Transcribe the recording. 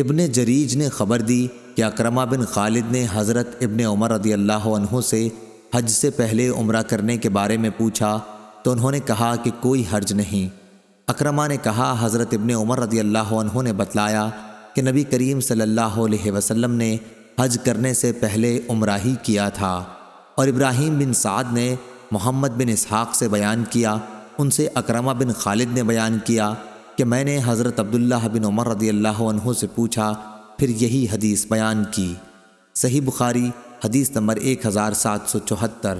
ابن جریج نے خبر دی کہ اکرمہ بن خالد نے حضرت ابن عمر رضی اللہ عنہ سے حج سے پہلے عمرہ کرنے کے بارے میں پوچھا تو انہوں نے کہا کہ کوئی حرج نہیں۔ اکرمہ نے کہا، حضرت ابن عمر رضی اللہ عنہ نے بتلایا کہ نبی کریم صلی اللہ علیہ وسلم نے حج کرنے سے پہلے عمرہ ہی کیا تھا۔ اور ابراہیم بن سعد نے محمد بن اسحاق سے بیان کیا، ان سے اکرمہ بن خالد نے بیان کیا۔ کہ میں نے حضرت عبداللہ بن عمر رضی اللہ عنہ سے پوچھا، پھر یہی حدیث بیان کی۔ صحیح بخاری، حدیث نمبر ایک ہزار سات سو چوہتر۔